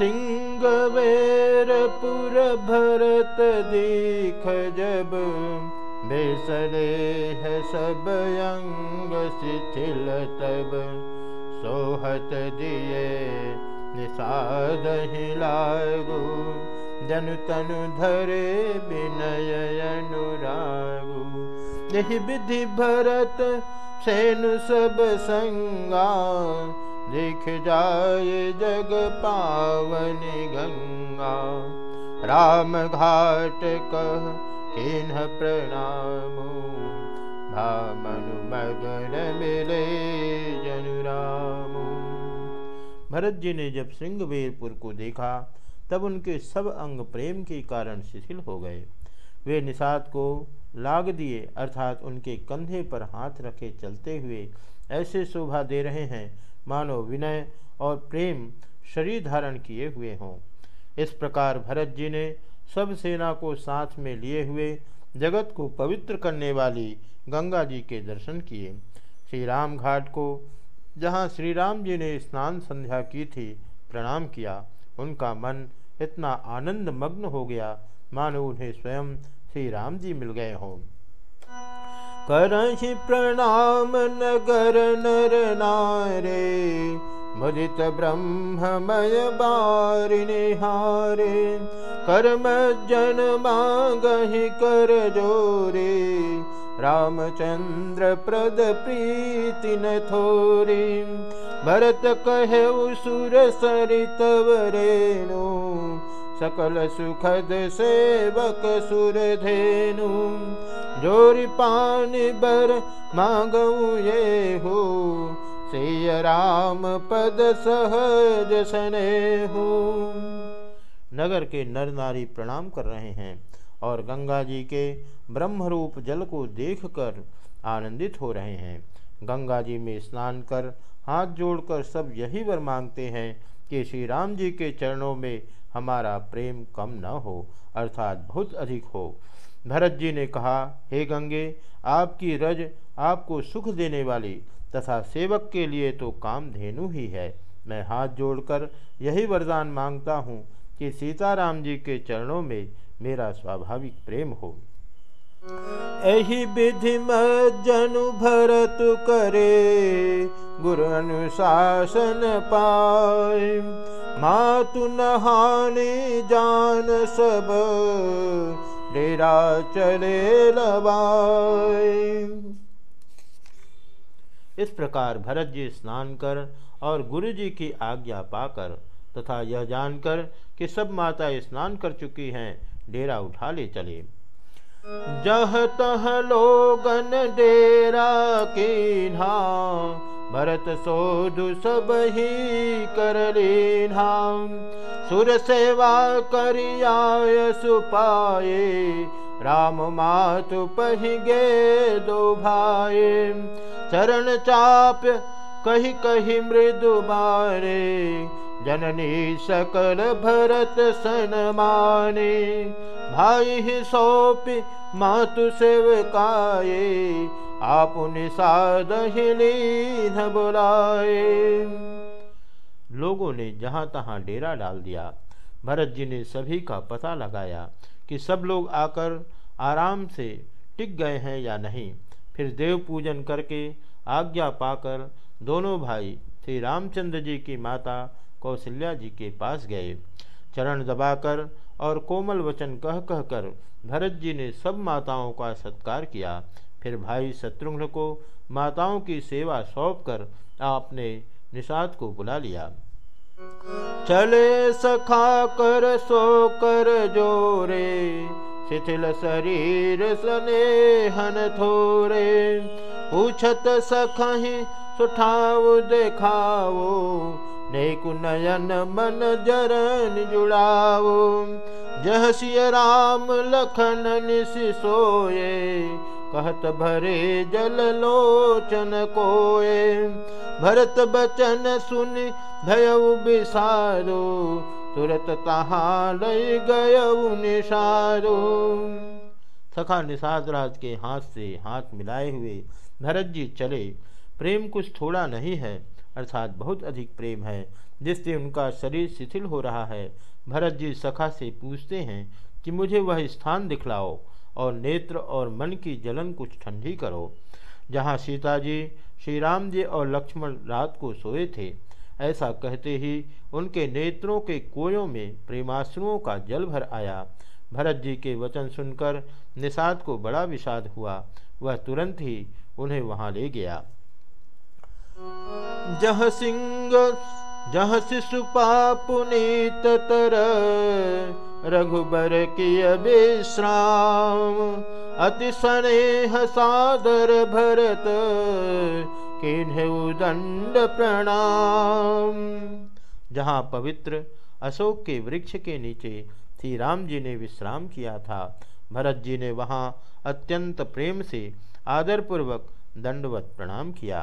सिंहवेरपुर भरत दीख जब बेसरे है सब अंग शिथिल तब। सोहत दिए निषाद लागू जनु तनु धरे विनय अनुरागु। यही विधि भरत सेनु सब संगा देख जाए जग पावन गंगा। राम घाट कह किन्ह प्रणाम। भामनु मगन मिले जनुराम। भरत जी ने जब सिंहवीरपुर को देखा, तब उनके सब अंग प्रेम के कारण शिथिल हो गए। वे निषाद को लाग दिए, अर्थात उनके कंधे पर हाथ रखे चलते हुए ऐसे शोभा दे रहे हैं, मानो विनय और प्रेम शरीर धारण किए हुए हों। इस प्रकार भरत जी ने सब सेना को साथ में लिए हुए जगत को पवित्र करने वाली गंगा जी के दर्शन किए। श्री राम घाट को, जहाँ श्री राम जी ने स्नान संध्या की थी, प्रणाम किया। उनका मन इतना आनंद मग्न हो गया, मानो उन्हें स्वयं श्री राम जी मिल गए हों। करहि प्रणाम नगर नर नारे मुदित ब्रह्ममय बारिणि हारे कर्म जन मागहि कर जोरे, रामचंद्र प्रद प्रीति न थोरी। भरत कहे सुर सरित वरेणु सकल सुखद सेवक सुर धेनु। जोरी पानी बर मांगऊ ये हो से राम पद सहज सने हो नगर के नर नारी प्रणाम कर रहे हैं और गंगा जी के ब्रह्मरूप जल को देखकर आनंदित हो रहे हैं। गंगा जी में स्नान कर हाथ जोड़कर सब यही वर मांगते हैं कि श्री राम जी के चरणों में हमारा प्रेम कम न हो, अर्थात बहुत अधिक हो। भरत जी ने कहा, हे गंगे, आपकी रज आपको सुख देने वाली तथा सेवक के लिए तो काम धेनु ही है। मैं हाथ जोड़कर यही वरदान माँगता हूँ कि सीताराम जी के चरणों में मेरा स्वाभाविक प्रेम हो। एहि विधि जनु भरत करे, गुरु अनुशासन पाए। मातु नहाने जान सब, डेरा चले लबाए। इस प्रकार भरत जी स्नान कर और गुरु जी की आज्ञा पाकर तथा यह जानकर कि सब माता स्नान कर चुकी हैं, डेरा उठा ले चले। जह तह लोगन डेरा की ना भरत सोधु सब ही कर नाम सुर सेवा करियाय सुपाए राम मातु पही गे दो भाई चरण चाप कही कही मृदु बारे जननी सकल भरत सन माने। भाई सौंपी मातु सेवकाए आप निषाद बुलाए। लोगों ने जहाँ तहाँ डेरा डाल दिया। भरत जी ने सभी का पता लगाया कि सब लोग आकर आराम से टिक गए हैं या नहीं। फिर देव पूजन करके आज्ञा पाकर दोनों भाई श्री रामचंद्र जी की माता कौशल्या जी के पास गए। चरण दबाकर और कोमल वचन कह कह कर भरत जी ने सब माताओं का सत्कार किया। फिर भाई शत्रुघ्न को माताओं की सेवा सौंप कर आपने निषाद को बुला लिया। चले सखा कर, सो कर जोरे, शिथिल शरीर स्नेहन थोरे। पूछत सखही, सुठाओ, देखाओ, नेकु नयन मन जरन जुड़ाओ। जह सिय राम लखन निस सोए कहत भरे जल लोचन कोए। भरत बचन सुन भयउ बिसारो, तुरत तहाँ लय गयउ निसारो। सखा निषाद राज के हाथ से हाथ मिलाए हुए भरत जी चले। प्रेम कुछ थोड़ा नहीं है, अर्थात बहुत अधिक प्रेम है, जिससे उनका शरीर शिथिल हो रहा है। भरत जी सखा से पूछते हैं कि मुझे वह स्थान दिखलाओ। और नेत्र और मन की जलन कुछ ठंडी करो। जहाँ सीता जी, श्री राम जी और लक्ष्मण रात को सोए थे, ऐसा कहते ही उनके नेत्रों के कोयों में प्रेमाश्रुओं का जल भर आया। भरत जी के वचन सुनकर निषाद को बड़ा विषाद हुआ। वह तुरंत ही उन्हें वहाँ ले गया। जह सिंह, जह शिशुपा पुनीत तर रघुबर की विश्राम। अति स्नेह सादर भरत दंड प्रणाम। जहाँ पवित्र अशोक के वृक्ष के नीचे श्री राम जी ने विश्राम किया था, भरत जी ने वहाँ अत्यंत प्रेम से आदरपूर्वक दंडवत प्रणाम किया।